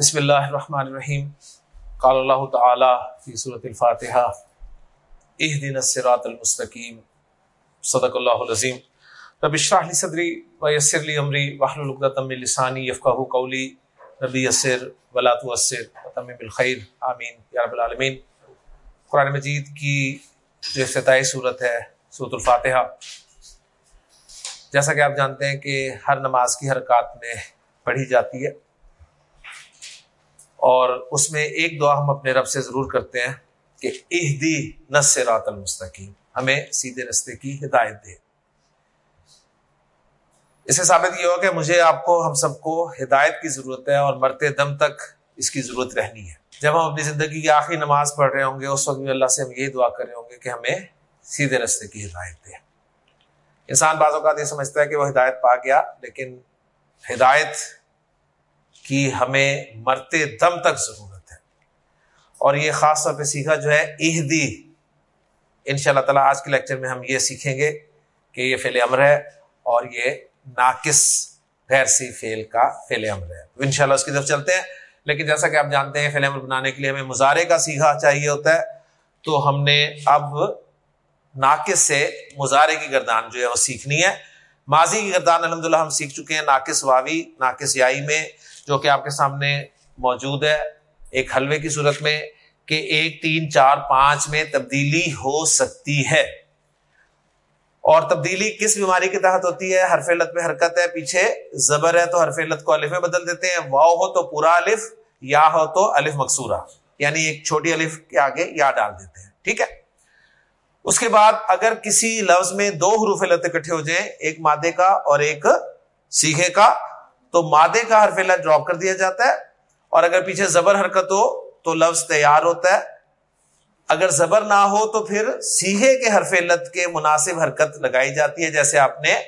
بسم اللہ الرحمن الرحیم۔ قال اللہ تعالی فی صورت الفاتحہ، اہدنا الصراط المستقیم۔ صدق اللہ العظیم۔ رب اشرح لی صدری ویسر لی امری، واحلل عقدۃ من لسانی یفقهوا قولی۔ ربی یسر ولا تعسر وتمم بالخیر۔ آمین یا رب العالمین۔ قرآن مجید کی جو افتتاحی صورت ہے صورت الفاتحہ۔ جیسا کہ آپ جانتے ہیں کہ ہر نماز کی حرکات میں پڑھی جاتی ہے۔ اور اس میں ایک دعا ہم اپنے رب سے ضرور کرتے ہیں کہ اہدی نس رات المستقیم، ہمیں سیدھے رستے کی ہدایت دے۔ اس سے ثابت یہ ہو کہ مجھے آپ کو، ہم سب کو ہدایت کی ضرورت ہے اور مرتے دم تک اس کی ضرورت رہنی ہے۔ جب ہم اپنی زندگی کی آخری نماز پڑھ رہے ہوں گے، اس وقت بھی اللہ سے ہم یہی دعا کر رہے ہوں گے کہ ہمیں سیدھے رستے کی ہدایت دے۔ انسان بعض اوقات یہ سمجھتا ہے کہ وہ ہدایت پا گیا، لیکن ہدایت کی ہمیں مرتے دم تک ضرورت ہے۔ اور یہ خاص طور پہ سیکھا جو ہے اہدی۔ ان شاء اللہ تعالیٰ آج کے لیکچر میں ہم یہ سیکھیں گے کہ یہ فیل امر ہے اور یہ ناقص غیر سی فیل کا فیل امر ہے۔ ان شاء اللہ اس کی طرف چلتے ہیں۔ لیکن جیسا کہ آپ جانتے ہیں فیل امر بنانے کے لیے ہمیں مظاہرے کا سیکھا چاہیے ہوتا ہے۔ تو ہم نے اب ناقص سے مظاہرے کی گردان جو ہے وہ سیکھنی ہے۔ ماضی کی گردان الحمد للہ ہم سیکھ چکے ہیں، ناقص واوی، ناقص یائی میں۔ جو کہ آپ کے سامنے موجود ہے، ایک حلوے کی صورت میں کہ ایک، تین، چار، پانچ میں تبدیلی ہو سکتی ہے۔ اور تبدیلی کس بیماری کے تحت ہوتی ہے؟ ہر فیلت میں حرکت ہے، پیچھے زبر ہے تو ہر فیلت کو الف میں بدل دیتے ہیں۔ واؤ ہو تو پورا الف، یا ہو تو الف مقصورہ یعنی ایک چھوٹی الف کے آگے یا ڈال دیتے ہیں۔ ٹھیک ہے؟ اس کے بعد اگر کسی لفظ میں دو حروف علت اکٹھے ہو جائیں، ایک مادے کا اور ایک سیکھے کا تو مادے کا حرف علت ڈراپ کر دیا جاتا ہے۔ اور اگر پیچھے زبر حرکت ہو تو لفظ تیار ہوتا ہے۔ اگر زبر نہ ہو تو پھر سیہے کے حرف علت کے مناسب حرکت لگائی جاتی ہے۔ جیسے آپ نے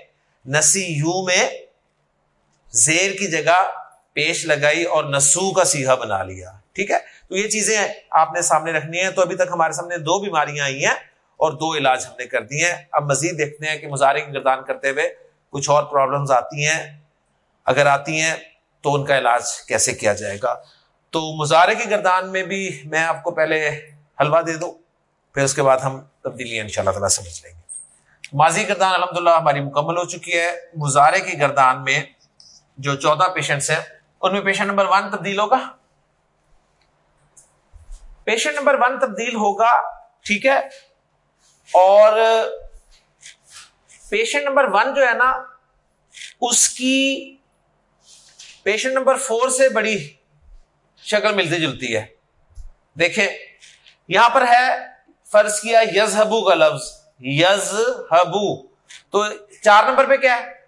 نسی یو میں زیر کی جگہ پیش لگائی اور نسو کا سیاح بنا لیا۔ ٹھیک ہے؟ تو یہ چیزیں آپ نے سامنے رکھنی ہے تو ابھی تک ہمارے سامنے دو بیماریاں آئی ہیں اور دو علاج ہم نے کر دیے ہیں۔ اب مزید دیکھتے ہیں کہ مظاہرے کی گردان کرتے ہوئے کچھ اور پرابلمز آتی ہیں۔ اگر آتی ہیں تو ان کا علاج کیسے کیا جائے گا؟ تو مظاہرے کی گردان میں بھی میں آپ کو پہلے حلوہ دے دوں، پھر اس کے بعد ہم تبدیلی ان شاء اللہ تعالیٰ سمجھ لیں گے۔ ماضی گردان الحمد للہ ہماری مکمل ہو چکی ہے۔ مظاہرے کی گردان میں جو چودہ پیشنٹس ہیں، ان میں پیشنٹ نمبر ون تبدیل ہوگا۔ پیشنٹ نمبر ون تبدیل ہوگا، ٹھیک ہے؟ اور پیشنٹ نمبر ون جو ہے نا، اس کی پیشنٹ نمبر فور سے بڑی شکل ملتی جلتی ہے۔ دیکھیں، یہاں پر ہے فرض کیا یز ہبو کا لفظ۔ یز ہبو تو چار نمبر پہ کیا ہے؟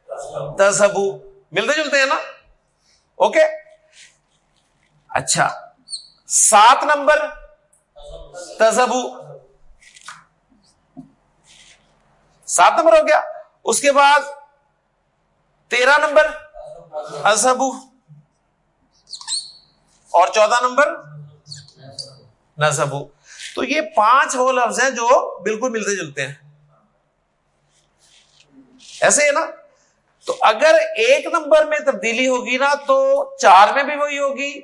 تزہبو ملتے جلتے ہیں نا؟ اوکے؟ اچھا۔ سات نمبر۔ تزہبو سات نمبر ہو گیا۔ اس کے بعد تیرہ نمبر۔ ازہبو اور چودہ نمبر؟ نزبو تو یہ پانچ وہ لفظ ہیں جو بالکل ملتے جلتے ہیں. ایسے ہے نا؟ تو اگر ایک نمبر میں تبدیلی ہوگی نا تو چار میں بھی وہی ہوگی،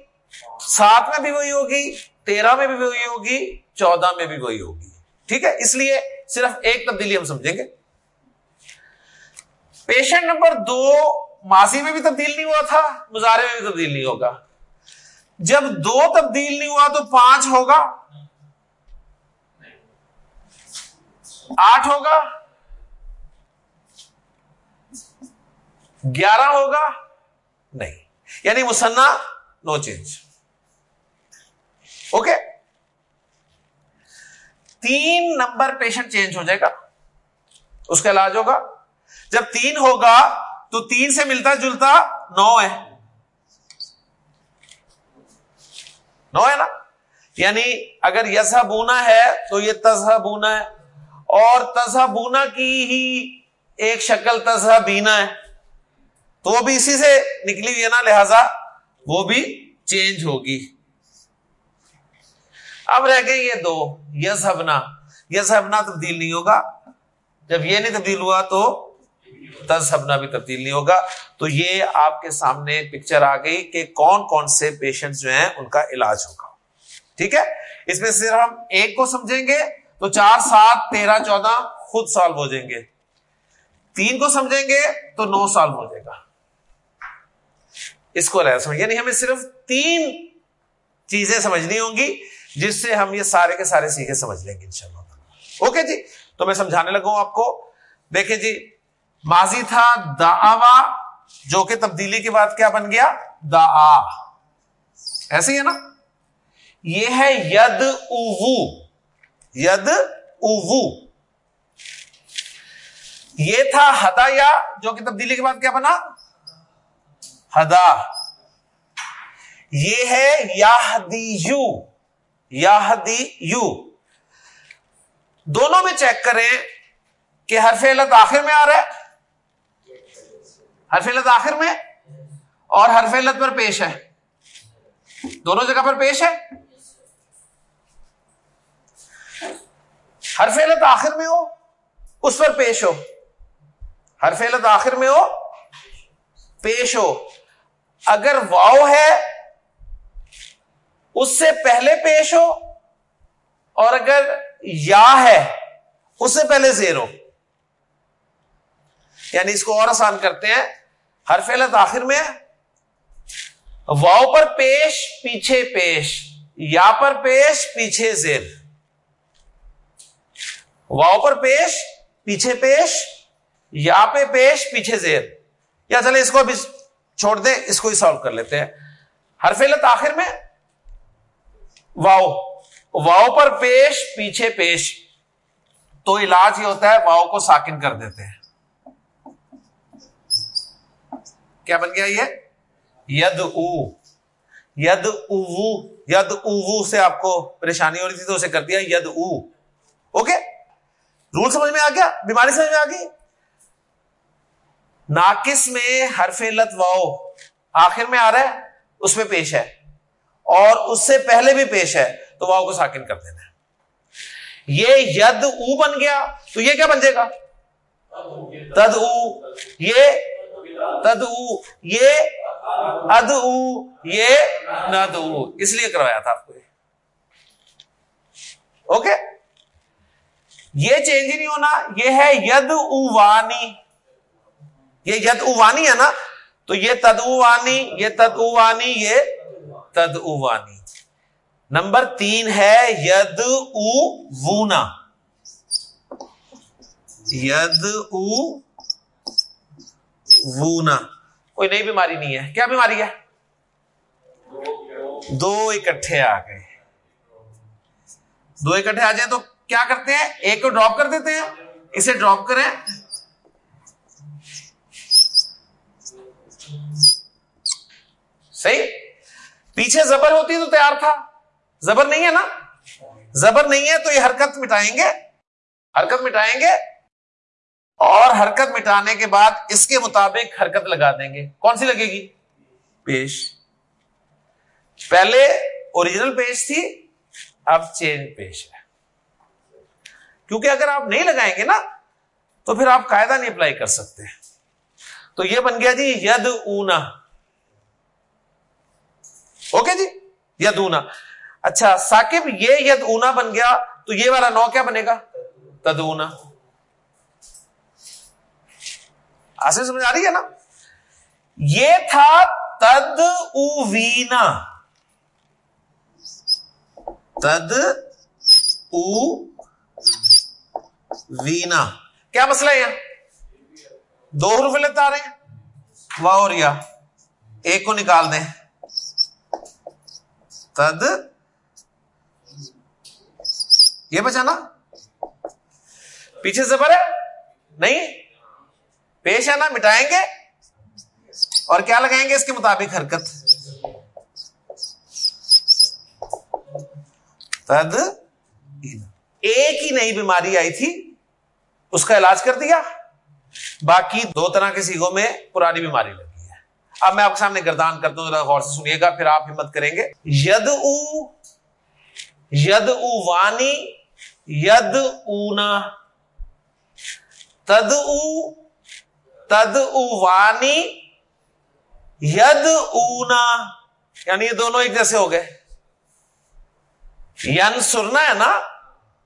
سات میں بھی وہی ہوگی، تیرہ میں بھی وہی ہوگی، چودہ میں بھی وہی ہوگی. ٹھیک ہے؟ اس لیے صرف ایک تبدیلی ہم سمجھیں گے. پیشنٹ نمبر دو ماضی میں بھی تبدیل نہیں ہوا تھا۔ مظاہرے میں بھی تبدیل نہیں ہوگا۔ جب دو تبدیل نہیں ہوا تو پانچ ہوگا۔ آٹھ ہوگا۔ گیارہ ہوگا۔ نہیں۔ یعنی مسنا نو چینج۔ اوکے؟ تین نمبر پیشنٹ چینج ہو جائے گا۔ اس کا علاج ہوگا۔ جب تین ہوگا تو تین سے ملتا جلتا نو ہے۔ نو ہے نا؟ یعنی اگر یسا بونا ہے تو یہ تزہ بونا ہے۔ اور تزہ بونا کی ہی ایک شکل تزہ بینا ہے۔ تو وہ بھی اسی سے نکلی ہوئی ہے نا، لہذا وہ بھی چینج ہوگی۔ اب رہ گئے یہ دو یس ہبنا یس ہبنا تبدیل نہیں ہوگا۔ جب یہ نہیں تبدیل ہوا تو تذہبنا بھی تبدیل نہیں ہوگا۔ تو یہ آپ کے سامنے پکچر آ گئی کہ کون کون سے پیشنٹ جو ہیں ان کا علاج ہوگا۔ ٹھیک ہے؟ اس میں صرف ہم ایک کو سمجھیں گے تو چار، سات، تیرہ، چودہ خود سالو ہو جائیں گے۔ تین کو سمجھیں گے تو نو سال ہو جائے گا۔ اس کو سمجھ یعنی ہمیں صرف تین چیزیں سمجھنی ہوں گی جس سے ہم یہ سارے کے سارے سیکھے سمجھ لیں گے ان شاء اللہ اوکے جی؟ تو میں سمجھانے لگا ہوں آپ کو۔ دیکھیں جی ماضی تھا دا جو کہ تبدیلی کے بعد کیا بن گیا؟ دا ایسے ہی ہے نا؟ یہ ہے ید او ید او یہ تھا ہدا یا، جو کہ تبدیلی کے بعد کیا بنا؟ ہدا۔ یہ ہے یاہدی یو یاہدی یو دونوں میں چیک کریں کہ حرف علت آخر میں آ رہا ہے۔ حرف علت آخر میں اور حرف علت پر پیش ہے۔ دونوں جگہ پر پیش ہے۔ حرف علت آخر میں ہو، اس پر پیش ہو۔ حرف علت آخر میں ہو، پیش ہو۔ اگر واؤ ہے، اس سے پہلے پیش ہو، اور اگر یا ہے، اس سے پہلے زیر ہو یعنی اس کو اور آسان کرتے ہیں۔ ہر فیلت آخر میں واؤ پر پیش، پیچھے پیش، یا پر پیش، پیچھے زیر۔ واؤ پر پیش، پیچھے پیش، یا پہ پیش، پیچھے زیر۔ یا چلے، اس کو ابھی چھوڑ دیں، اس کو ہی سالو کر لیتے ہیں۔ ہر فیلت آخر میں۔ واؤ واؤ پر پیش، پیچھے پیش۔ تو علاج یہ ہوتا ہے، واؤ کو ساکن کر دیتے ہیں۔ کیا بن گیا یہ؟ ید او ید او ید او سے آپ کو پریشانی ہو رہی تھی تو اسے کر دیا ید او اوکے؟ رول سمجھ میں آ گیا؟ بیماری سمجھ میں آ گئی؟ ناقص میں حرف لت واؤ۔ آخر میں آ رہا ہے، اس میں پیش ہے۔ اور اس سے پہلے بھی پیش ہے، تو واؤ کو ساکن کر دینا یہ ید او بن گیا، تو یہ کیا بن جائے گا؟ تد او یہ تد یہ اد یہ ند اس لیے کروایا تھا آپ کو اوکے یہ چینج نہیں ہونا، یہ ہے ید اوانی یہ ید اوانی ہے نا؟ تو یہ تد اوانی یہ تد اوانی یہ تد اوانی نمبر تین ہے ید او وونا ید او وونا کوئی نئی بیماری نہیں ہے۔ کیا بیماری ہے؟ دو اکٹھے آ گئے۔ دو اکٹھے آ جائیں تو کیا کرتے ہیں؟ ایک کو ڈراپ کر دیتے ہیں۔ اسے ڈراپ کریں۔ صحیح؟ پیچھے زبر ہوتی تو تیار تھا۔ زبر نہیں ہے نا؟ زبر نہیں ہے تو یہ حرکت مٹائیں گے۔ حرکت مٹائیں گے۔ اور حرکت مٹانے کے بعد اس کے مطابق حرکت لگا دیں گے۔ کون سی لگے گی؟ پیش۔ پہلے اوریجنل پیش تھی اب چینج پیش ہے۔ کیونکہ اگر آپ نہیں لگائیں گے نا تو پھر آپ قاعدہ نہیں اپلائی کر سکتے۔ تو یہ بن گیا جی ید اونا اوکے جی؟ ید اونا اچھا ساکب یہ ید اونا بن گیا تو یہ والا نو کیا بنے گا؟ تد آسے سمجھ آ رہی ہے نا؟ یہ تھا تد اوینا تد او وینا کیا مسئلہ ہے دو حروف لیتے آ رہے ہیں۔ واہ اور یا۔ ایک کو نکال دیں۔ تد یہ بچا نا؟ پیچھے سے ہے نہیں؟ پیش ہے نا مٹائیں گے۔ اور کیا لگائیں گے اس کے مطابق حرکت؟ تد ایک ہی نئی بیماری آئی تھی، اس کا علاج کر دیا۔ باقی دو طرح کے سیگوں میں پرانی بیماری لگی ہے۔ اب میں آپ کے سامنے گردان کرتا ہوں غور سے سنیے گا، پھر آپ ہمت کریں گے۔ ید او ید او وانی، ید اونا تد او تد اوانی ید اونا یعنی یہ دونوں ایک جیسے ہو گئے۔ ین سرنا ہے نا،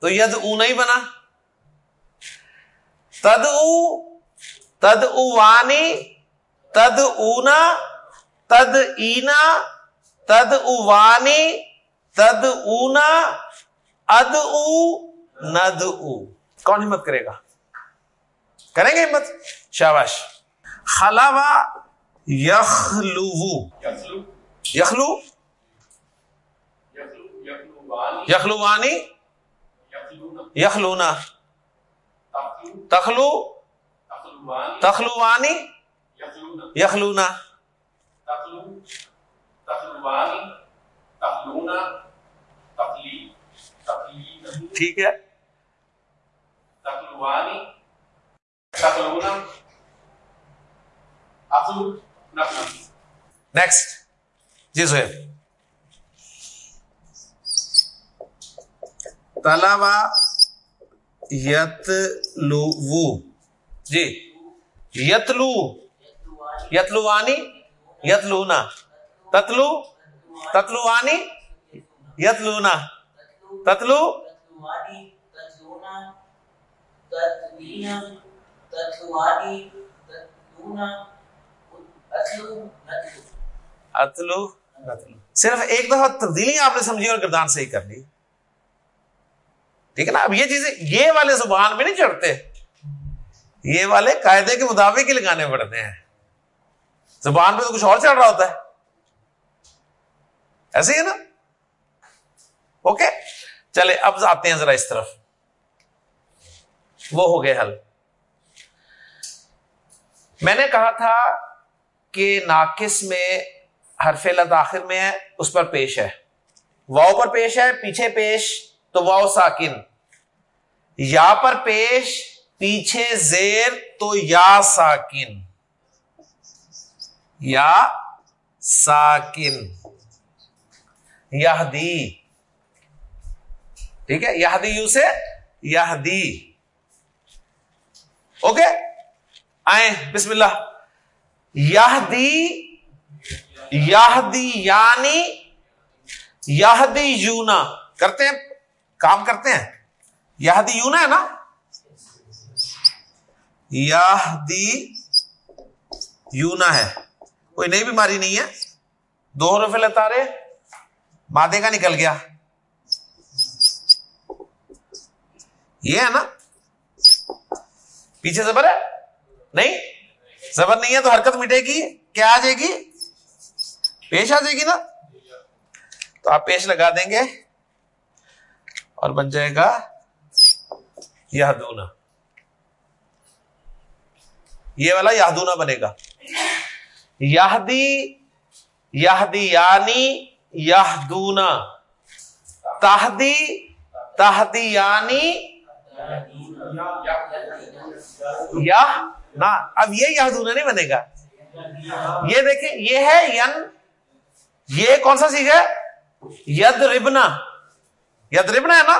تو ید اونا ہی بنا۔ تد او، تد اوانی، تد اونا، تد اینا، تد اوانی، تد اونا، اد او، ند او۔ کون ہمت کرے گا؟ کریں گے ہمت؟ شاباش. خلاوا یخلو یخلو؟ یخلو وانی یخلونا. تخلو؟ تخلو وانی یخلونا. ٹھیک ہے. نیکسٹ جی سہیل تلاوا یت لو جی یتلو یتلوانی یتلونا تتلو تتلوانی یتلونا تتلو اتلو صرف ایک دفعہ تبدیلی آپ نے سمجھی اور گردان صحیح کر لی۔ ٹھیک ہے نا؟ اب یہ چیزیں، یہ والے زبان میں نہیں چڑھتے۔ یہ والے قاعدے کے مطابق ہی لگانے پڑتے ہیں۔ زبان پہ تو کچھ اور چڑھ رہا ہوتا ہے۔ ایسے ہی ہے نا؟ اوکے؟ چلے، اب آتے ہیں ذرا اس طرف۔ وہ ہو گئے حل۔ میں نے کہا تھا کہ ناقص میں ہر فیلت آخر میں ہے، اس پر پیش ہے۔ واؤ پر پیش ہے، پیچھے پیش، تو واؤ ساکن۔ یا پر پیش، پیچھے زیر، تو یا ساکن۔ یا ساکن۔ یہدی۔ ٹھیک ہے، یہدی یو سے یہدی۔ اوکے؟ آئیں بسم اللہ۔ یہدی یہدی یعنی یہدی یونا۔ کرتے ہیں، کام کرتے ہیں۔ یہدی یونا ہے نا؟ یہدی یونا ہے۔ کوئی نئی بیماری نہیں ہے۔ دو روپے لتا رہے مادے کا نکل گیا۔ یہ ہے نا؟ پیچھے زبر ہے نہیں؟ زبر نہیں ہے تو حرکت مٹے گی، کیا آ جائے گی؟ پیش آ جائے گی نا؟ تو آپ پیش لگا دیں گے اور بن جائے گا یادونا یہ والا یادونا بنے گا۔ یادی یادی یعنی یادونا تہدی تہدی یعنی یا نہ اب یہ یادونا نہیں بنے گا۔ یہ دیکھیں، یہ ہے ین، یہ کون سا سیکھ ہے؟ ید ربنا ید ربنا ہے نا؟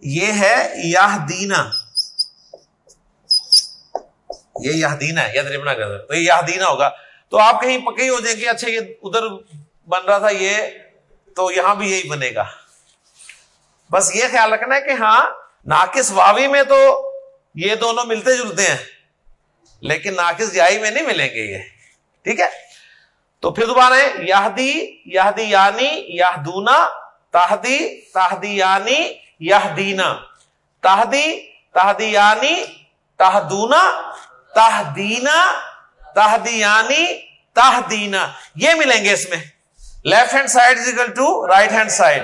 یہ ہے یہ دینا یہ یہ دینا ہے ید ربنا کا۔ تو یہ یہ دینا ہوگا۔ تو آپ کہیں پکے ہی ہو جائیں گے اچھا یہ ادھر بن رہا تھا، یہ تو یہاں بھی یہی بنے گا۔ بس یہ خیال رکھنا ہے کہ ہاں ناقص واوی میں تو یہ دونوں ملتے جلتے ہیں۔ لیکن ناقص جائی میں نہیں ملیں گے یہ۔ ٹھیک ہے؟ تو پھر دوبارہ یادی یادی یعنی یہ دونا تاہدی تاہدی یعنی یہ دینا تاہدی تاہدی یعنی تاہدونا تاہدینا تاہدی یعنی تاہدینا یہ ملیں گے اس میں۔ Left hand side equal to right hand side.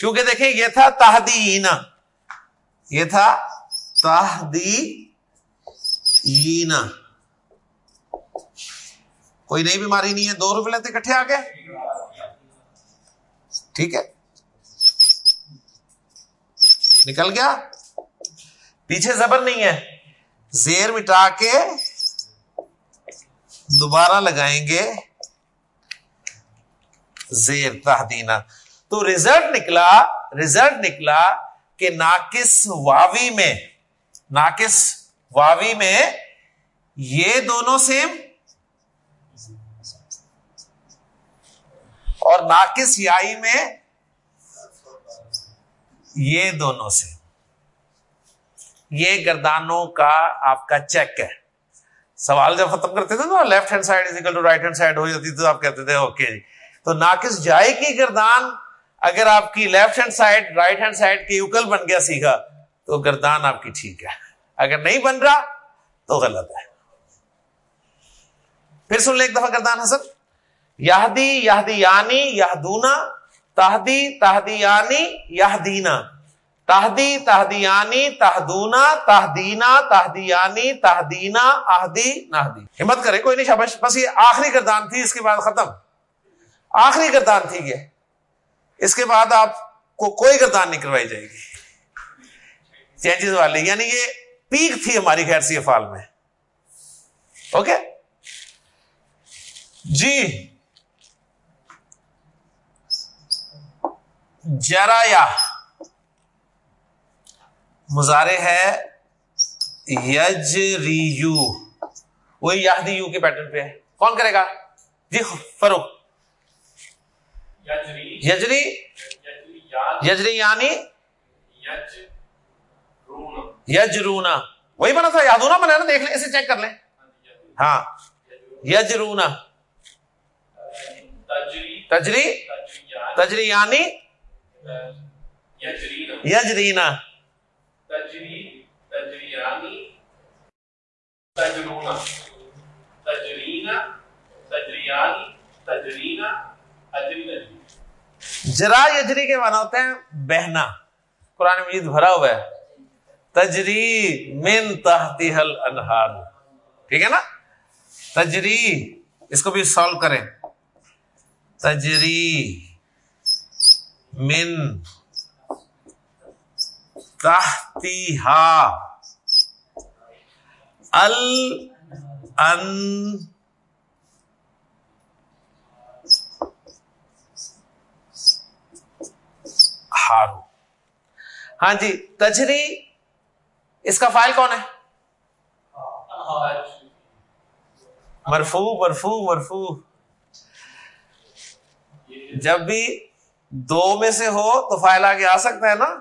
کیونکہ دیکھیں، یہ تھا تاہدینا یہ تھا تاہدی کوئی نئی بیماری نہیں ہے، دو روپے لیتے، کٹھے آ گئے ٹھیک ہے۔ نکل گیا۔ پیچھے زبر نہیں ہے۔ زیر مٹا کے دوبارہ لگائیں گے۔ زیر تحدینہ تو ریزلٹ نکلا ریزلٹ نکلا کہ ناقص واوی میں ناقص واوی میں یہ دونوں سیم اور ناقص یائی میں یہ دونوں سیم یہ گردانوں کا آپ کا چیک ہے۔ سوال جب ختم کرتے تھے نا left hand side to right hand side ہو جاتی تو آپ کہتے تھے اوکے جی۔ تو ناقص جائے کی گردان اگر آپ کی left hand side right hand side کی اکل بن گیا سیکھا تو گردان آپ کی ٹھیک ہے۔ اگر نہیں بن رہا تو غلط ہے۔ پھر سن لے ایک دفعہ گردان حسن۔ یادی یادی یعنی یادونا تہدی تہدی یعنی یادینا تہدی تہدیانی یعنی تہدونا۔ تہدینا تہدیانی یعنی تہدینا۔ آہدی نہدی۔ ہمت کرے کوئی نہیں شابش بس یہ آخری گردان تھی، اس کے بعد ختم۔ آخری گردان تھی یہ۔ اس کے بعد آپ کو کوئی گردان نہیں کروائی جائے گی۔ چینجز والی یعنی یہ پیک تھی ہماری خیر سی افال میں۔ اوکے جی۔ جرایا مظاہرے ہے۔ یج ریو وہی یادی یو کے پیٹرن پہ ہے۔ کون کرے گا؟ جی فروخ یجری۔ یجری۔ یعنی۔ یجرونا وہی بنا تھا یادونا بنا نا دیکھ لیں، اسے چیک کر لیں۔ ہاں۔ یجرونا تجری تجری یعنی؟ یجرینا جرا یجری کے مانا ہوتے ہیں بہنا۔ قرآن مجید بھرا ہوا ہے۔ تجری من تحتی حل انہار ٹھیک ہے نا؟ تجری، اس کو بھی سالو کریں. تجری من تحتی ہا ال ان ہارو ہاں جی تجری اس کا فائل کون ہے؟ مرفو مرفو مرفو جب بھی دو میں سے ہو تو فائل آگے آ سکتا ہے نا؟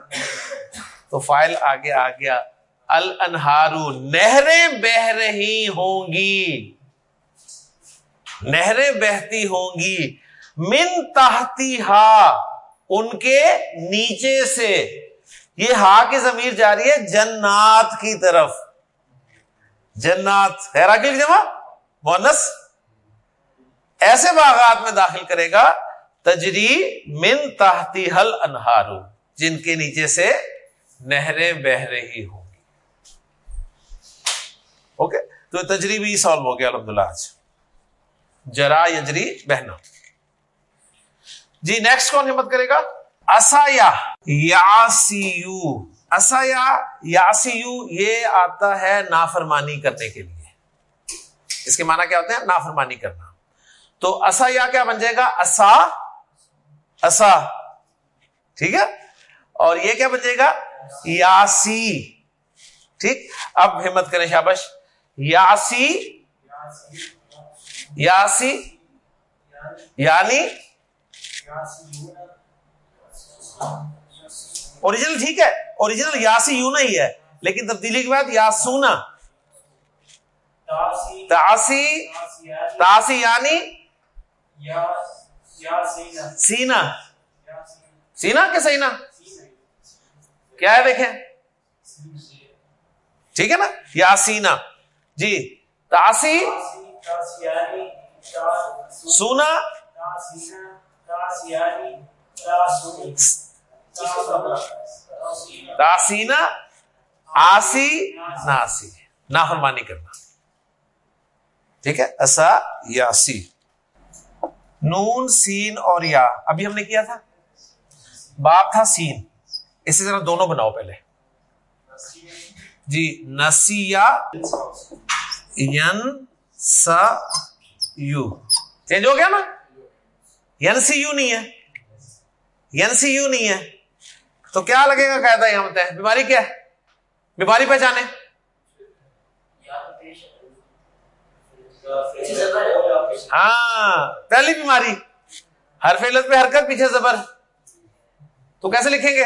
تو فائل آگے آ گیا۔ الانہارو، نہریں بہ رہی ہوں گی۔ نہریں بہتی ہوں گی۔ من تحتی ہا ان کے نیچے سے۔ یہ ہا کی ضمیر جا رہی ہے جنات کی طرف۔ جنات۔ کی جمع؟ مونس ایسے باغات میں داخل کرے گا، تجری من تحتی حل انہارو جن کے نیچے سے نہریں بہ رہی ہوں گی۔ اوکے؟ تو تجری بھی سالو ہو گیا الحمد للہ آج اچھا۔ جرا یجری بہنا۔ جی نیکسٹ کون ہمت کرے گا؟ اسایا یاسیو اسایا یاسیو یہ آتا ہے نافرمانی کرنے کے لیے۔ اس کے معنی کیا ہوتے ہیں؟ نافرمانی کرنا۔ تو اسایا کیا بن جائے گا؟ اسا اسا۔ ٹھیک ہے؟ اور یہ کیا بن جائے گا؟ یاسی۔ ٹھیک؟ اب ہمت کریں شابش۔ یاسی یاسی یعنی؟ اوریجنل ٹھیک ہے۔ اوریجنل یاسی یوں نہیں ہے، لیکن تبدیلی کے بعد یاسونا۔ تاسی تاسی یعنی؟ سینا۔ سینا کہ سینا؟ کیا ہے دیکھیں۔ ٹھیک ہے نا؟ یاسینا۔ جی تاسی۔ سونا۔ تاسینا آسی، ناسی۔ نافرمانی کرنا۔ ٹھیک ہے؟ ایسا یاسی۔ نون، سین اور یا۔ ابھی ہم نے کیا تھا؟ باپ تھا سین۔ اسی طرح دونوں بناؤ پہلے۔ جی نسیا، ین سا یو۔ چینج ہو گیا نا؟ ین سی یو نہیں ہے۔ ین سی یو نہیں ہے۔ تو کیا لگے گا قاعدہ یہاں ہے بیماری کیا ہے؟ بیماری پہچانے؟ ہاں پہلی بیماری۔ ہر فیلت پہ حرکت، پیچھے زبر۔ تو کیسے لکھیں گے؟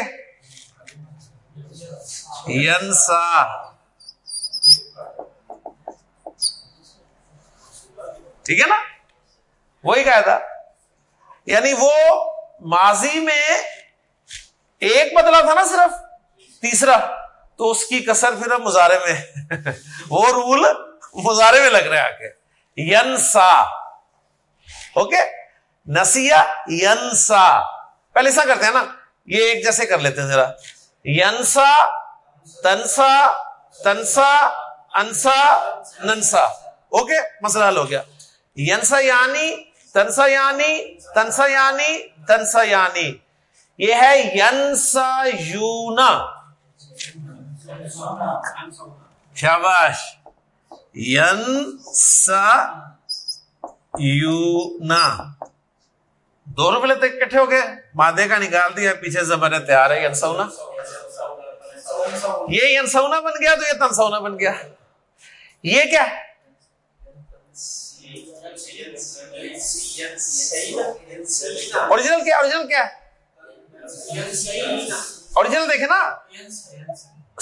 ینسا۔ ٹھیک ہے نا؟ وہی کہا تھا یعنی وہ ماضی میں ایک بدلا تھا نا صرف، تیسرا، تو اس کی کسر پھر مظاہرے میں، وہ رول مظاہرے میں لگ رہے آ کے ینسا، اوکے؟ نسیا ینسا۔ پہلے ایسا کرتے ہیں نا، یہ ایک جیسے کر لیتے ہیں ذرا۔ ینسا، تنسا تنسا، انسا، ننسا۔ اوکے؟ مسئلہ حل ہو گیا۔ ینسا یعنی تنسا یعنی تنسا یعنی تنسا یعنی یہ ہے ینسا یونا شاباش. ینسا یونا دونوں پہلے تک کٹھے ہو گئے. مادے کا نکال دیا. پیچھے زبر تیار ہے ینسونا یہ ینسونا بن گیا تو یہ تنسونا بن گیا. یہ کیا اوریجنل کیا اوریجنل کیا اوریجنل دیکھے نا.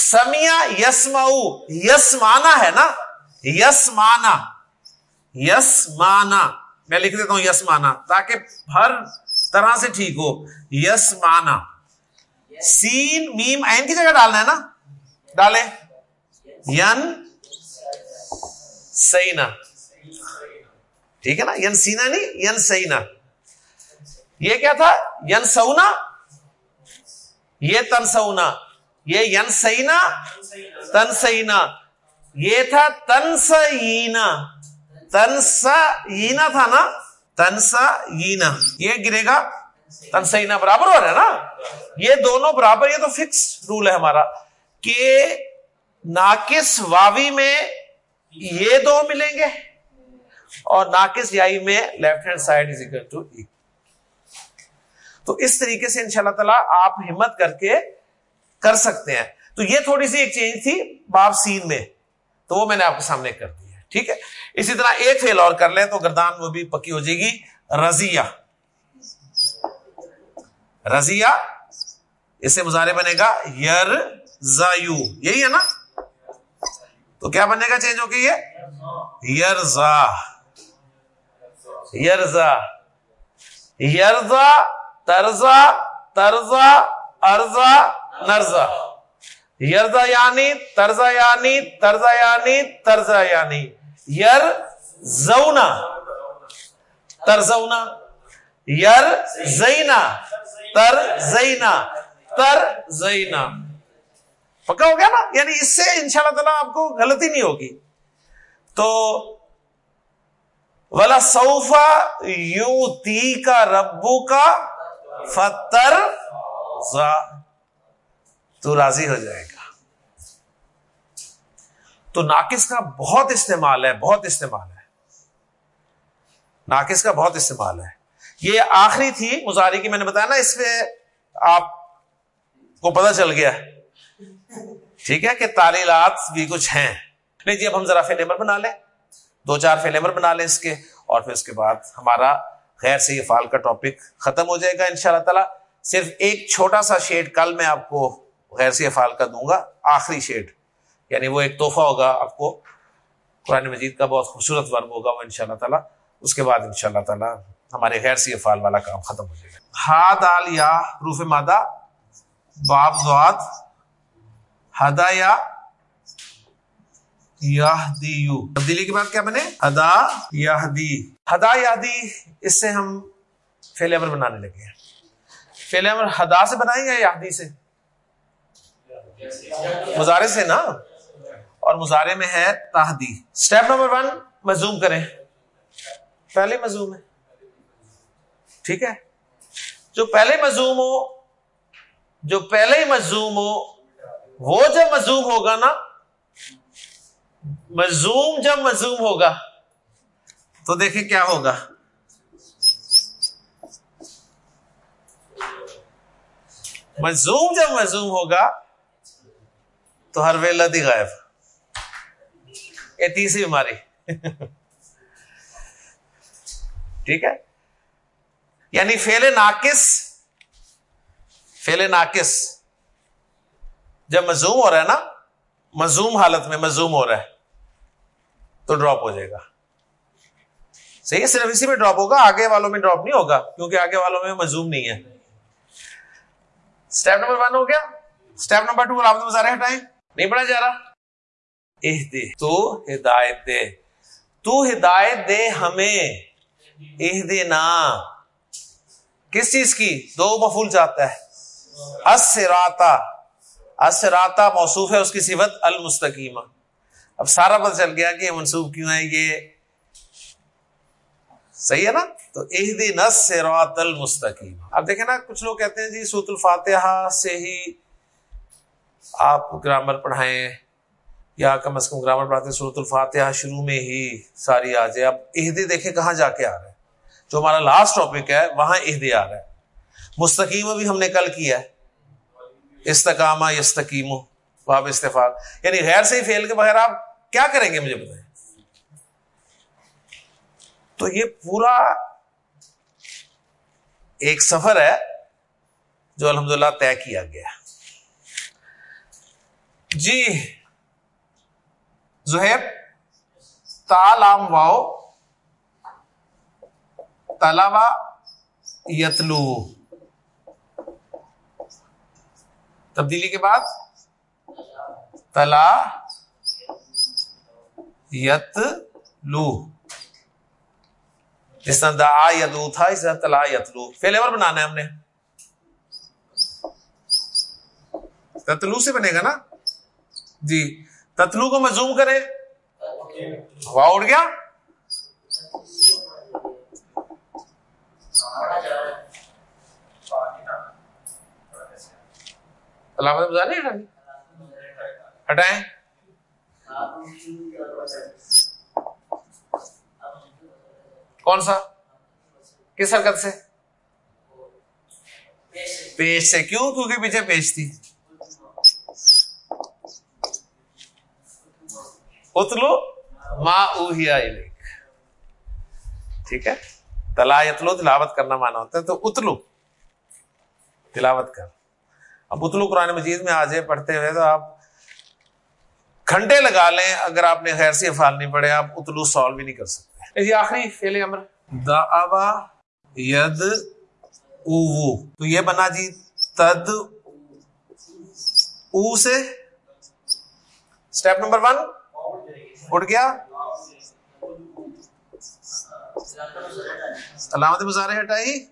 سمیا یس یس مانا ہے نا. یس مانا یس مانا میں لکھ دیتا ہوں یس مانا تاکہ ہر طرح سے ٹھیک ہو. یس مانا سین، میم این کی جگہ ڈالنا ہے نا. ڈالے ین سینا. ٹھیک ہے نا؟ ین سینا نہیں، ین سینا. یہ کیا تھا؟ ین سونا یہ تن سونا یہ ین سینا تن سینا یہ تھا تن سینا تھا نا؟ تن سینا یہ گرے گا؟ تن سینا برابر ہو رہا ہے نا؟ یہ دونوں برابر، یہ تو فکس رول ہے ہمارا۔ کہ ناقص واوی میں یہ دو ملیں گے اور ناقص یائی میں left hand side is equal to تو اس طریقے سے ان شاء اللہ تعالیٰ آپ ہمت کر کے کر سکتے ہیں۔ تو یہ تھوڑی سی ایک چینج تھی باب سین میں۔ تو وہ میں نے آپ کے سامنے کر دی ہے، ٹھیک ہے؟ اسی طرح ایک فیل اور کر لیں تو گردان وہ بھی پکی ہو جائے گی۔ رضیا رضیا اس سے مظاہرے بنے گا۔ یر زایو یہی ہے نا؟ تو کیا بنے گا چینج ہو کے یہ؟ یرزا۔ یرزا۔ یرزا۔ ترزا ترزا ارزا نرزا یرزا یعنی ترزا یعنی ترزا یعنی ترزا یعنی۔ یر زونا ترزونا یر زینا تر زینا تر زینا پکا ہو گیا نا؟ یعنی اس سے ان شاء اللہ تعالیٰ آپ کو غلطی نہیں ہوگی۔ تو ولا سوفا یو تی کا ربو کا فتر تو راضی ہو جائے گا۔ تو ناقص کا بہت استعمال ہے، بہت استعمال ہے۔ ناقص کا بہت استعمال ہے۔ یہ آخری تھی مظاہری کی، میں نے بتایا نا، اس پہ آپ کو پتہ چل گیا۔ ٹھیک ہے کہ تعلیلات بھی کچھ ہیں۔ نہیں جی اب ہم ذرا فیلیمر بنا لیں۔ دو چار فیلیمر بنا لیں اس کے اور پھر اس کے بعد ہمارا خیر سے یہ فال کا ٹاپک ختم ہو جائے گا ان شاء اللہ تعالیٰ۔ صرف ایک چھوٹا سا شیڈ کل میں آپ کو غیر سے فال کا دوں گا، آخری شیڈ یعنی وہ ایک تحفہ ہوگا آپ کو۔ قرآن مجید کا بہت خوبصورت ورم ہوگا وہ ان شاء اللہ تعالیٰ۔ اس کے بعد ان شاء اللہ تعالیٰ ہمارے غیر سے فال والا کام ختم ہو جائے گا۔ ہاد آل یا روف مادہ، باب زواد، ہدا یا تبدیلی کے بعد کیا بنے؟ ہدا یادی ہدا یادی اس سے ہم فیل بنانے لگے ہیں۔ فیل ہدا سے بنائیں یا یادی سے؟ مظاہرے سے نا؟ اور مظاہرے میں ہے تاہدی اسٹیپ نمبر ون مزوم کریں۔ پہلے مزوم ہے۔ ٹھیک ہے؟ جو پہلے مزوم ہو، جو پہلے ہی مزوم ہو، وہ جب مزوم ہوگا نا مزوم جب مزوم ہوگا تو دیکھیں کیا ہوگا۔ مزوم جب مزوم ہوگا تو ہر ویلت ہی غائب۔ یہ تیسری بیماری۔ ٹھیک ہے؟ یعنی فیل ناقص فیل ناقص جب مزوم ہو رہا ہے نا مزوم حالت میں مزوم ہو رہا ہے۔ تو ڈراپ ہو جائے گا۔ صحیح ہے، صرف اسی میں ڈراپ ہوگا، آگے والوں میں ڈراپ نہیں ہوگا، کیونکہ آگے والوں میں مزوم نہیں ہے۔ اسٹیپ نمبر ون ہو گیا۔ اسٹیپ نمبر ٹو آپ مظاہرے ہٹائیں۔ نہیں پڑھا جا رہا۔ دے تو ہدایت دے۔ تو ہدایت دے ہمیں۔ دے نا۔ کس چیز کی؟ دو مفول چاہتا ہے۔ اسراتا اسراتا موصوف ہے، اس کی صفت المستقیمہ اب سارا پتہ چل گیا کہ یہ منسوخ کیوں ہے، یہ صحیح ہے نا؟ تو دن سرات المستقیم۔ اب دیکھیں نا، کچھ لوگ کہتے ہیں جی سوت الفاتحہ سے ہی آپ گرامر پڑھائیں، یا کم از کم گرامر پڑھاتے ہیں سورت الفاتحہ شروع میں ہی ساری آ جائے اب عہدے دیکھیں کہاں جا کے آ رہا ہے جو ہمارا لاسٹ ٹاپک ہے، وہاں عہدے آ رہا ہے مستقیم بھی ہم نے کل کیا ہے۔ استقامہ یستقیم باب استفاق یعنی غیر سے ہی فیل کے بغیر آپ کیا کریں گے مجھے بتائیں؟ تو یہ پورا ایک سفر ہے جو الحمدللہ طے کیا گیا۔ جی زہیب، تالام واؤ تلاوا یتلو۔ تبدیلی کے بعد؟ تلا یت لو جس طرح دا یدو تھا اس طرح تلا یتلو فیلیور بنانا ہے ہم نے تتلو سے بنے گا نا جی تتلو کو میں زوم کرے ہوا اڑ گیا علامت بتا نہیں ہٹائیں۔ کون سا؟ کس حرکت سے؟ پیش سے۔ کیوں؟ کیونکہ پیچھے پیش تھی۔ اتلو ماں ٹھیک ہے؟ تلا اتلو، تلاوت کرنا مانا ہوتا ہے۔ تو اتلو، تلاوت کر۔ اب اتلو قرآن مجید میں آ جائے پڑھتے ہوئے تو آپ گھنٹے لگا لیں اگر آپ نے خیر سے افعال نہیں پڑھے آپ اتلو سالو بھی نہیں کر سکتے۔ آخری فیل امر۔ دا ید او تو یہ بنا جی تد او سے۔ اسٹیپ نمبر ون اٹھ گیا۔ علامت مظاہرے ہٹائی۔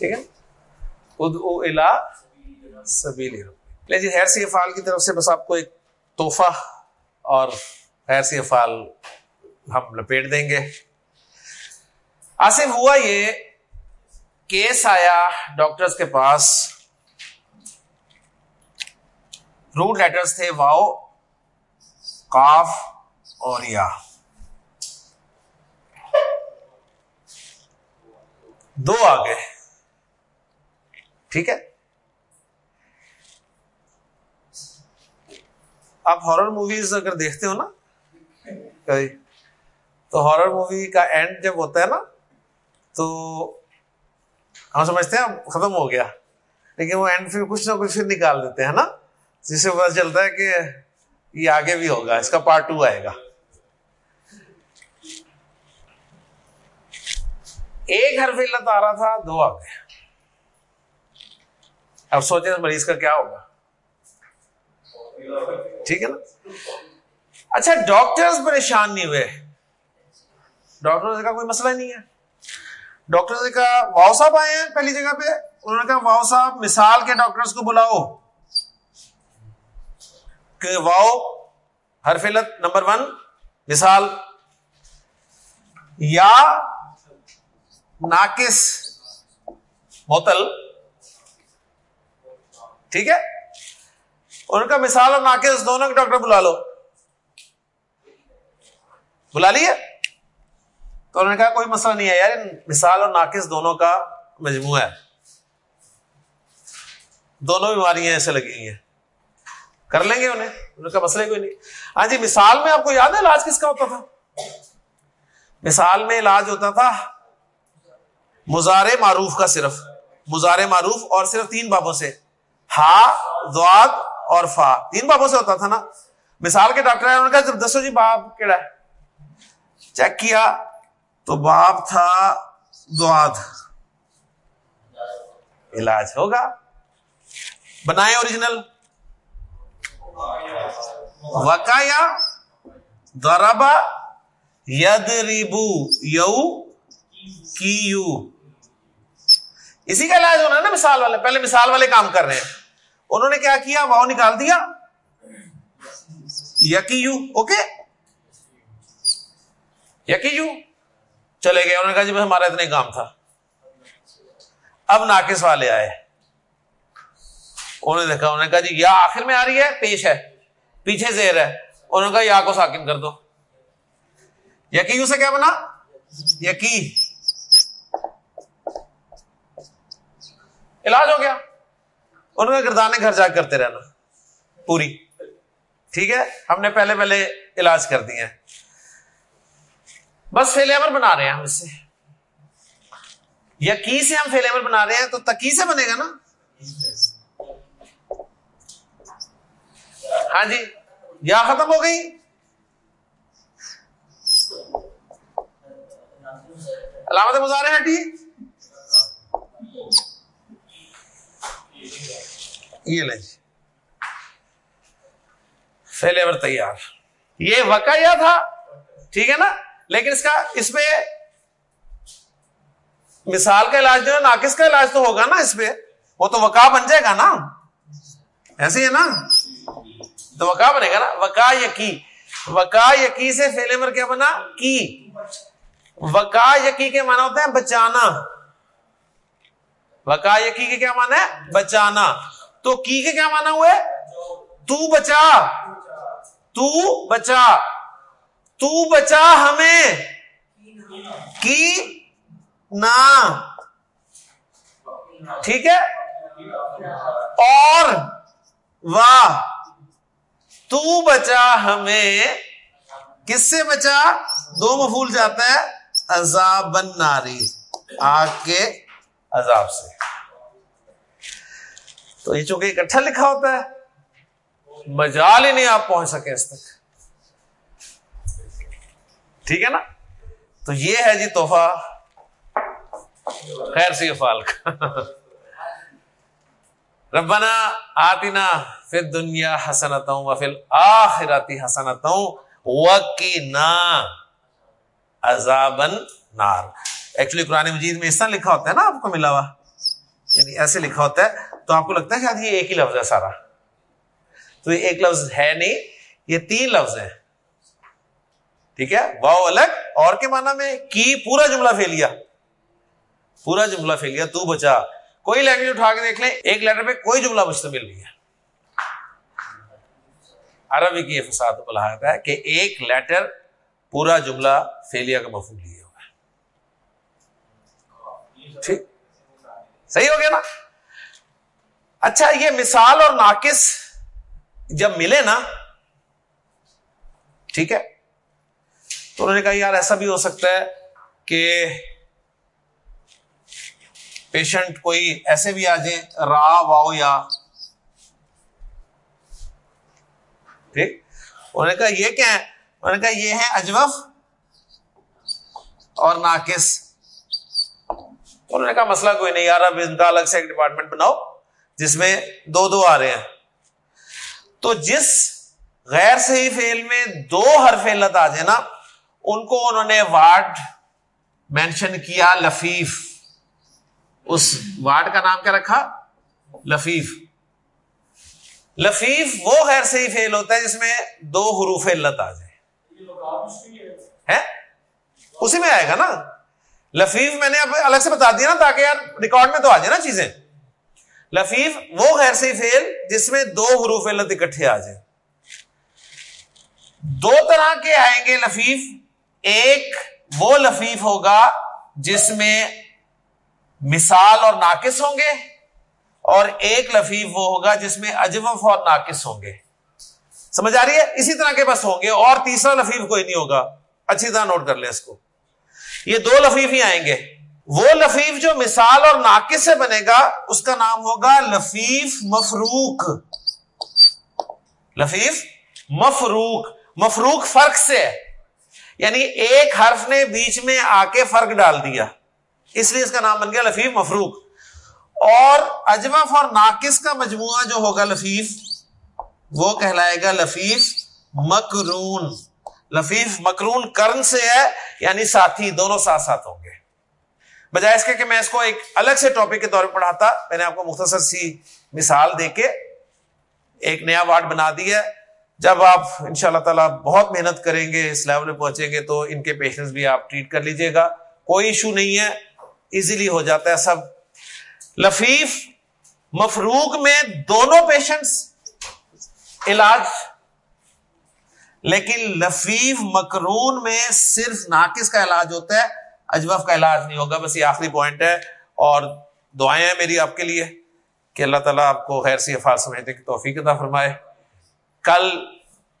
ٹھیک ہے؟ او الا سبیلی جی خیر سی افعال کی طرف سے بس آپ کو ایک تحفہ اور خیر سی افعال ہم لپیٹ دیں گے۔ آصف، ہوا یہ کیس آیا ڈاکٹرز کے پاس۔ روٹ لیٹرز تھے، واؤ کاف اور یا۔ دو آگے۔ ٹھیک ہے؟ آپ ہارر موویز اگر دیکھتے ہو نا تو ہارر مووی کا اینڈ جب ہوتا ہے نا، تو ہم سمجھتے ہیں ختم ہو گیا، لیکن وہ اینڈ پھر کچھ نہ کچھ پھر نکال دیتے ہیں نا، جس سے پتا چلتا ہے کہ یہ آگے بھی ہوگا، اس کا پارٹ ٹو آئے گا۔ ایک حرف علت آ رہا تھا، دو آ گئے۔ اب سوچیں مریض کا کیا ہوگا؟ ٹھیک ہے نا؟ اچھا ڈاکٹر پریشان نہیں ہوئے۔ ڈاکٹر کا کوئی مسئلہ نہیں ہے۔ ڈاکٹر نے کہا، واؤ صاحب آئے ہیں پہلی جگہ پہ۔ انہوں نے کہا، واؤ صاحب، مثال کے ڈاکٹرز کو بلاؤ۔ کہ واؤ علت نمبر ون، مثال۔ یا ناقص موتل ٹھیک ہے؟ ان کا مثال اور ناقص دونوں کے ڈاکٹر بلا لو۔ بلا لیے؟ تو انہوں نے کہا کوئی مسئلہ نہیں ہے یار مثال اور ناقص دونوں کا مجموعہ ہے۔ دونوں بیماریاں ایسے لگی ہیں۔ کر لیں گے انہیں ان کا مسئلہ کوئی نہیں۔ ہاں جی مثال میں آپ کو یاد ہے علاج کس کا ہوتا تھا؟ مثال میں علاج ہوتا تھا مزار معروف کا صرف۔ مزار معروف اور صرف تین بابوں سے۔ ہا دعات اور فا۔ تین بابوں سے ہوتا تھا نا۔ مثال کے ڈاکٹر انہوں نے کہا جب دسو جی باب کیڑا ہے؟ چیک کیا، تو باب تھا دعات علاج ہوگا۔ بنائے اوریجنل۔ وکایا دربا ید ریبو یو کی یو اسی کا علاج ہونا ہے نا مثال والے، پہلے مثال والے کام کر رہے ہیں۔ انہوں نے کیا کیا؟ واؤ نکال دیا۔ یقی یو اوکے۔ یقی یو چلے گئے۔ انہوں نے کہا جی ہمارا اتنا کام تھا۔ اب ناقص والے آئے۔ انہوں نے دیکھا، انہوں نے کہا جی یا آخر میں آ رہی ہے، پیش ہے۔ پیچھے زیر ہے۔ انہوں نے کہا یا کو ساکن کر دو۔ یقین سے کیا بنا؟ یقین علاج ہو گیا۔ انہوں نے گردانے گھر جا کرتے رہنا۔ پوری۔ ٹھیک ہے؟ ہم نے پہلے پہلے علاج کر دیے بس فیلیور بنا رہے ہیں ہم اس سے۔ یقین سے ہم فیلیور بنا رہے ہیں تو تکی سے بنے گا نا۔ ہاں جی یا ختم ہو گئی۔ علامت مظاہرے ہٹی۔ یہ لیں جی۔ فیلیور تیار۔ یہ وقایا تھا ٹھیک ہے نا؟ لیکن اس کا اس میں مثال کا علاج جو ہے ناقص کا علاج تو ہوگا نا اس پہ وہ تو وقا بن جائے گا نا۔ ایسے ہی ہے نا؟ تو وکا بنے گا نا۔ وکا یقی وکا یقی سے فیل کیا بنا؟ کی۔ وکا یقی کے مانا ہوتا ہے بچانا۔ وکا یقی کے کیا مانا ہے؟ بچانا۔ تو کی کے کیا مانا ہوئے؟ تو بچا۔ تو بچا۔ تو بچا ہمیں۔ کی؟ نہ ٹھیک ہے؟ اور۔ واہ تو بچا ہمیں۔ کس سے بچا؟ دو مفول جاتا ہے۔ عذاب ناری۔ آگ کے عذاب سے۔ تو یہ چونکہ اکٹھا لکھا ہوتا ہے، مجال ہی نہیں آپ پہنچ سکے اس تک۔ ٹھیک ہے نا؟ تو یہ ہے جی توحفہ خیر سی افال کا۔ ربنا آتنا فی دنیا حسنتوں و فی آخراتی حسنتوں وقینا عذابن نار۔ ایکچولی قرآن مجید میں اس طرح لکھا ہوتا ہے نا آپ کو ملا ہوا۔ یعنی ایسے لکھا ہوتا ہے تو آپ کو لگتا ہے شاید یہ ایک ہی لفظ ہے سارا۔ تو یہ ایک لفظ ہے نہیں، یہ تین لفظ ہیں۔ ٹھیک ہے؟ واؤ الگ، اور کے معنی میں کی پورا جملہ پھیلیا پورا جملہ پھیلیا تو بچا۔ کوئی لینگویج اٹھا کے دیکھ لیں، ایک لیٹر پہ کوئی جملہ مشتمل نہیں ہے۔ عربی کی یہ فساد ہے کہ ایک لیٹر پورا جملہ فیلیا کا مفہوم لیے ہوا ہے۔ ٹھیک؟ صحیح ہو گیا نا؟ اچھا یہ مثال اور ناقص جب ملے نا، ٹھیک ہے؟ تو انہوں نے کہا، یار، ایسا بھی ہو سکتا ہے کہ پیشنٹ کوئی ایسے بھی آ جائیں، را، واؤ یا، ٹھیک؟ انہوں نے کہا، یہ کیا ہے؟ انہوں نے کہا، یہ ہے اجوف اور ناقص۔ انہوں نے کہا مسئلہ کوئی نہیں، یار اب ان کا الگ سے ایک ڈپارٹمنٹ بناؤ، جس میں دو دو آ رہے ہیں۔ تو جس غیر صحیح فیل میں دو ہر فیلت آ جائے نا، ان کو انہوں نے وارڈ مینشن کیا، لفیف۔ اس وارڈ کا نام کیا رکھا؟ لفیف۔ لفیف وہ غیر صحیح فیل ہوتا ہے جس میں دو حروف علت آ جائے۔ اسی میں آئے گا نا۔ لفیف میں نے اب الگ سے بتا دیا نا تاکہ یار ریکارڈ میں تو آ جائے نا چیزیں۔ لفیف وہ غیر صحیح فیل جس میں دو حروف علت اکٹھے آ جائیں۔ دو طرح کے آئیں گے لفیف۔ ایک وہ لفیف ہوگا جس میں مثال اور ناقص ہوں گے، اور ایک لفیف وہ ہوگا جس میں اجوف اور ناقص ہوں گے۔ سمجھ آ رہی ہے؟ اسی طرح کے بس ہوں گے، اور تیسرا لفیف کوئی نہیں ہوگا۔ اچھی طرح نوٹ کر لیں اس کو۔ یہ دو لفیف ہی آئیں گے۔ وہ لفیف جو مثال اور ناقص سے بنے گا، اس کا نام ہوگا لفیف مفروق۔ لفیف مفروق۔ مفروق فرق سے ہے۔ یعنی ایک حرف نے بیچ میں آ کے فرق ڈال دیا۔ اس لیے اس کا نام بن گیا لفیف مفروق۔ اور اجوف اور ناقص کا مجموعہ جو ہوگا لفیف، وہ کہلائے گا لفیف مکرون۔ لفیف مکرون کرن سے ہے یعنی ساتھی، دونوں ساتھ ساتھ ہوں گے۔ بجائے اس کے کہ میں اس کو ایک الگ سے ٹاپک کے طور پہ پڑھاتا، میں نے آپ کو مختصر سی مثال دے کے ایک نیا وارڈ بنا دیا جب آپ ان شاء اللہ تعالیٰ بہت محنت کریں گے، اس لیول میں پہنچیں گے، تو ان کے پیشنس بھی آپ ٹریٹ کر لیجیے گا۔ کوئی ایشو نہیں ہے ایزیلی ہو جاتا ہے سب۔ لفیف، مفروغ میں دونوں پیشنٹس علاج لیکن لفیف مکرون میں صرف ناقص کا علاج ہوتا ہے، اجوف کا علاج نہیں ہوگا، بس یہ آخری پوائنٹ ہے۔ اور دعائیں ہیں میری آپ کے لیے کہ اللہ تعالیٰ آپ کو غیر سی افار سمجھنے کی توفیق عطا فرمائے۔ کل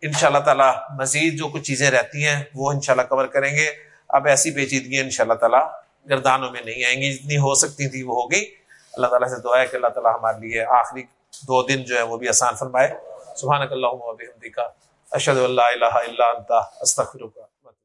ان شاء اللہ تعالیٰ مزید جو کچھ چیزیں رہتی ہیں، وہ ان شاء اللہ کور کریں گے۔ اب ایسی پیچیدگی ان شاء اللہ تعالیٰ گردانوں میں نہیں آئیں گی، جتنی ہو سکتی تھی وہ ہو گئی۔ اللہ تعالیٰ سے دعا ہے کہ اللہ تعالیٰ ہمارے لیے آخری دو دن جو ہے وہ بھی آسان فرمائے۔ سبحان اللہ اشد اللہ الہ الا انت استغفرک.